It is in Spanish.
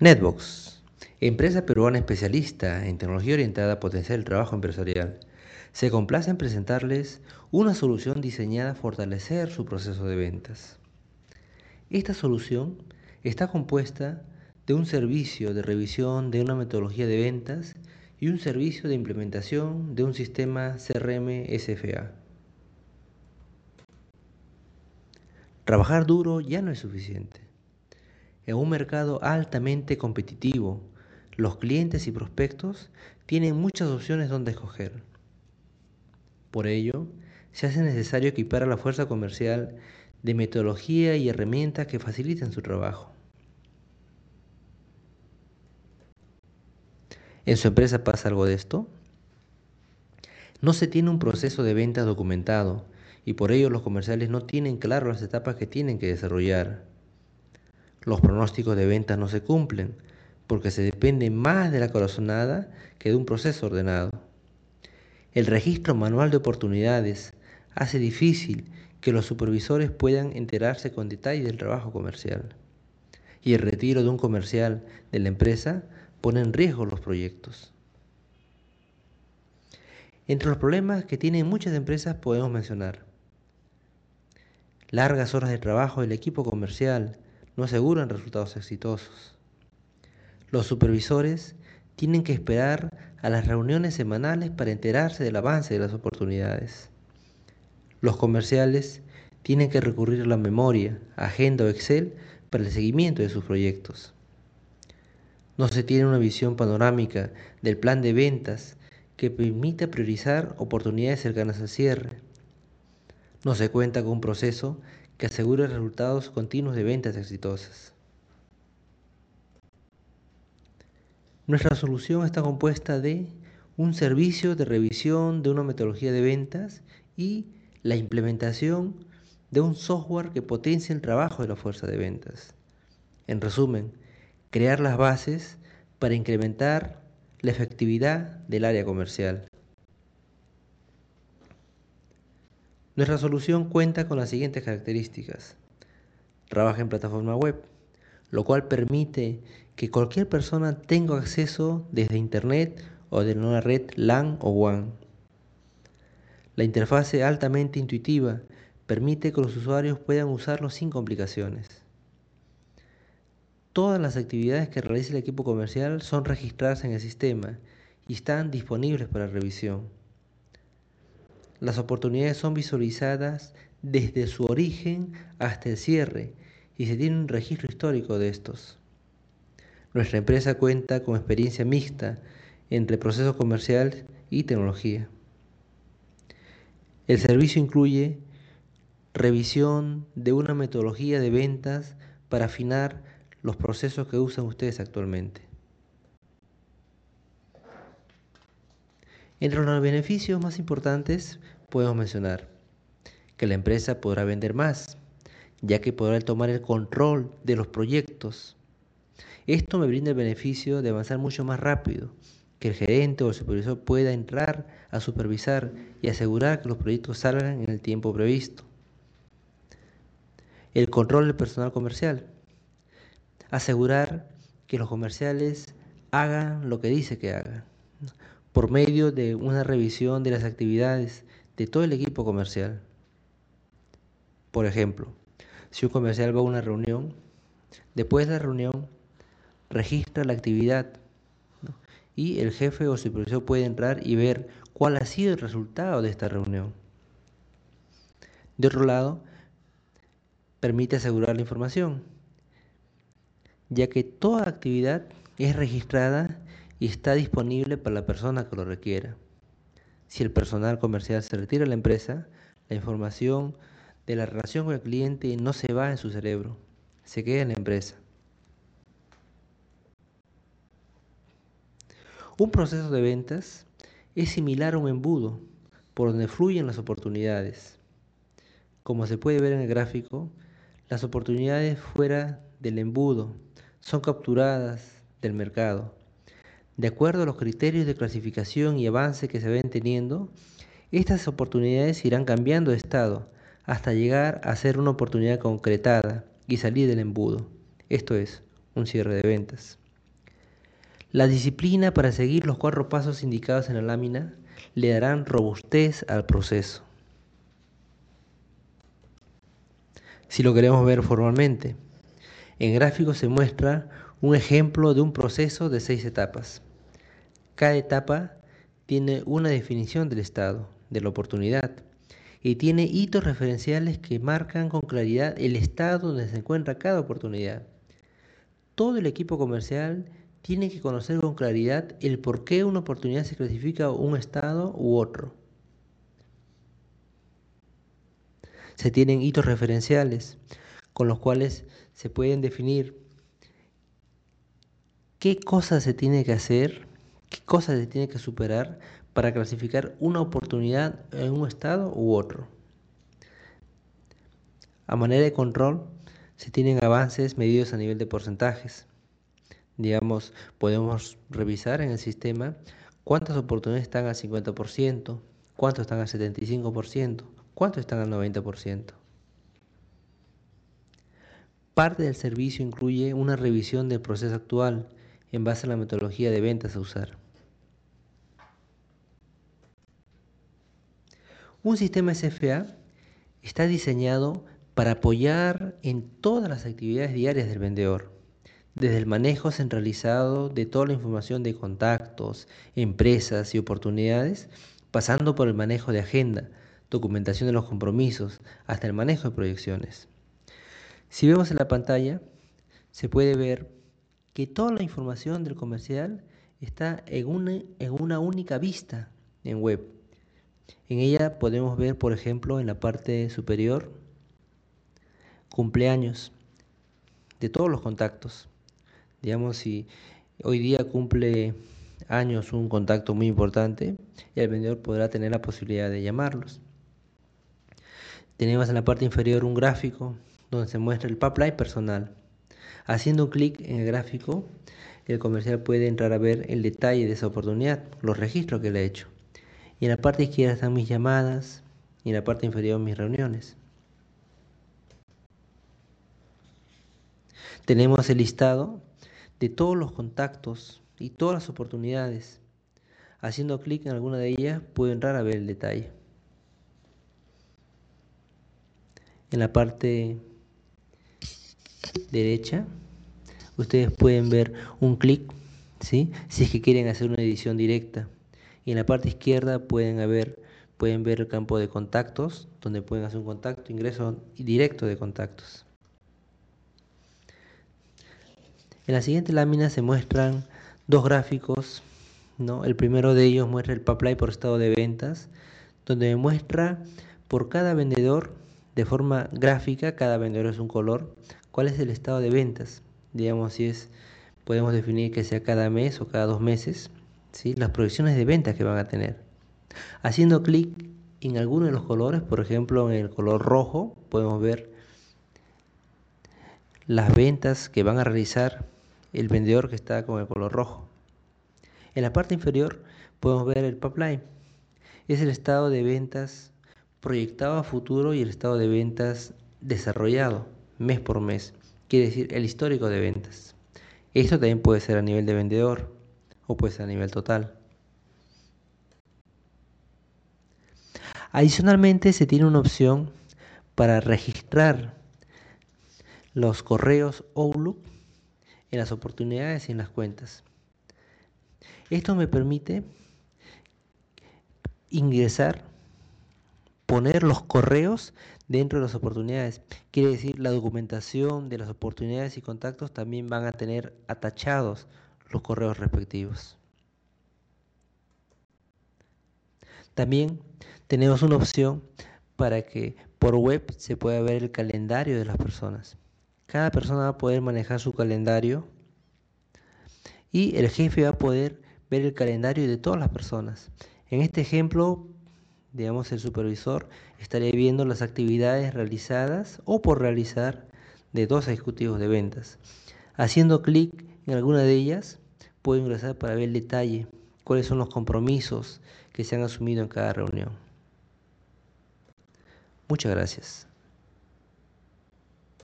Netbox, empresa peruana especialista en tecnología orientada a potenciar el trabajo empresarial, se complace en presentarles una solución diseñada a fortalecer su proceso de ventas. Esta solución está compuesta de un servicio de revisión de una metodología de ventas y un servicio de implementación de un sistema CRM SFA. Trabajar duro ya no es suficiente. En un mercado altamente competitivo, los clientes y prospectos tienen muchas opciones donde escoger. Por ello, se hace necesario equipar a la fuerza comercial de metodología y herramientas que faciliten su trabajo. ¿En su empresa pasa algo de esto? No se tiene un proceso de venta documentado y por ello los comerciales no tienen claro las etapas que tienen que desarrollar los pronósticos de ventas no se cumplen, porque se depende más de la corazonada que de un proceso ordenado. El registro manual de oportunidades hace difícil que los supervisores puedan enterarse con detalle del trabajo comercial. Y el retiro de un comercial de la empresa pone en riesgo los proyectos. Entre los problemas que tienen muchas empresas podemos mencionar largas horas de trabajo del equipo comercial, no aseguran resultados exitosos. Los supervisores tienen que esperar a las reuniones semanales para enterarse del avance de las oportunidades. Los comerciales tienen que recurrir a la memoria, agenda o Excel para el seguimiento de sus proyectos. No se tiene una visión panorámica del plan de ventas que permita priorizar oportunidades cercanas al cierre. No se cuenta con un proceso que asegure resultados continuos de ventas exitosas. Nuestra solución está compuesta de un servicio de revisión de una metodología de ventas y la implementación de un software que potencie el trabajo de la fuerza de ventas. En resumen, crear las bases para incrementar la efectividad del área comercial. Nuestra solución cuenta con las siguientes características. Trabaja en plataforma web, lo cual permite que cualquier persona tenga acceso desde Internet o de una red LAN o WAN. La interfase altamente intuitiva permite que los usuarios puedan usarlo sin complicaciones. Todas las actividades que realiza el equipo comercial son registradas en el sistema y están disponibles para revisión. Las oportunidades son visualizadas desde su origen hasta el cierre y se tiene un registro histórico de estos. Nuestra empresa cuenta con experiencia mixta entre proceso comercial y tecnología. El servicio incluye revisión de una metodología de ventas para afinar los procesos que usan ustedes actualmente. Entre los beneficios más importantes podemos mencionar que la empresa podrá vender más, ya que podrá tomar el control de los proyectos. Esto me brinda el beneficio de avanzar mucho más rápido, que el gerente o el supervisor pueda entrar a supervisar y asegurar que los proyectos salgan en el tiempo previsto. El control del personal comercial. Asegurar que los comerciales hagan lo que dice que hagan por medio de una revisión de las actividades de todo el equipo comercial. Por ejemplo, si un comercial va a una reunión, después de la reunión registra la actividad y el jefe o supervisor puede entrar y ver cuál ha sido el resultado de esta reunión. De otro lado, permite asegurar la información, ya que toda actividad es registrada y está disponible para la persona que lo requiera. Si el personal comercial se retira de la empresa, la información de la relación con el cliente no se va en su cerebro, se queda en la empresa. Un proceso de ventas es similar a un embudo por donde fluyen las oportunidades. Como se puede ver en el gráfico, las oportunidades fuera del embudo son capturadas del mercado de acuerdo a los criterios de clasificación y avance que se ven teniendo, estas oportunidades irán cambiando de estado hasta llegar a ser una oportunidad concretada y salir del embudo, esto es, un cierre de ventas. La disciplina para seguir los cuatro pasos indicados en la lámina le darán robustez al proceso. Si lo queremos ver formalmente, en gráfico se muestra un ejemplo de un proceso de seis etapas. Cada etapa tiene una definición del estado, de la oportunidad, y tiene hitos referenciales que marcan con claridad el estado donde se encuentra cada oportunidad. Todo el equipo comercial tiene que conocer con claridad el por qué una oportunidad se clasifica un estado u otro. Se tienen hitos referenciales con los cuales se pueden definir qué cosas se tiene que hacer, qué cosas se tiene que superar para clasificar una oportunidad en un estado u otro. A manera de control, se tienen avances medidos a nivel de porcentajes. Digamos, podemos revisar en el sistema cuántas oportunidades están al 50%, cuántas están al 75%, cuántas están al 90%. Parte del servicio incluye una revisión del proceso actual en base a la metodología de ventas a usar. Un sistema SFA está diseñado para apoyar en todas las actividades diarias del vendedor, desde el manejo centralizado de toda la información de contactos, empresas y oportunidades, pasando por el manejo de agenda, documentación de los compromisos, hasta el manejo de proyecciones. Si vemos en la pantalla, se puede ver que toda la información del comercial está en una, en una única vista en web en ella podemos ver, por ejemplo, en la parte superior, cumpleaños de todos los contactos. Digamos, si hoy día cumple años un contacto muy importante, el vendedor podrá tener la posibilidad de llamarlos. Tenemos en la parte inferior un gráfico donde se muestra el pipeline personal. Haciendo un clic en el gráfico, el comercial puede entrar a ver el detalle de esa oportunidad, los registros que le ha hecho. Y en la parte izquierda están mis llamadas y en la parte inferior mis reuniones. Tenemos el listado de todos los contactos y todas las oportunidades. Haciendo clic en alguna de ellas puedo entrar a ver el detalle. En la parte derecha ustedes pueden ver un clic si es que quieren hacer una edición directa y en la parte izquierda pueden, haber, pueden ver el campo de contactos, donde pueden hacer un contacto, ingreso directo de contactos. En la siguiente lámina se muestran dos gráficos. ¿no? El primero de ellos muestra el pipeline por estado de ventas, donde muestra por cada vendedor de forma gráfica, cada vendedor es un color, cuál es el estado de ventas. Digamos, si es, podemos definir que sea cada mes o cada dos meses las proyecciones de ventas que van a tener. Haciendo clic en alguno de los colores, por ejemplo en el color rojo, podemos ver las ventas que van a realizar el vendedor que está con el color rojo. En la parte inferior podemos ver el pipeline. Es el estado de ventas proyectado a futuro y el estado de ventas desarrollado mes por mes. Quiere decir el histórico de ventas. Esto también puede ser a nivel de vendedor o pues a nivel total. Adicionalmente se tiene una opción para registrar los correos Outlook en las oportunidades y en las cuentas. Esto me permite ingresar, poner los correos dentro de las oportunidades. Quiere decir, la documentación de las oportunidades y contactos también van a tener atachados los correos respectivos. También tenemos una opción para que por web se pueda ver el calendario de las personas. Cada persona va a poder manejar su calendario y el jefe va a poder ver el calendario de todas las personas. En este ejemplo, digamos, el supervisor estaría viendo las actividades realizadas o por realizar de dos ejecutivos de ventas. Haciendo clic en alguna de ellas puedo ingresar para ver el detalle, cuáles son los compromisos que se han asumido en cada reunión. Muchas gracias.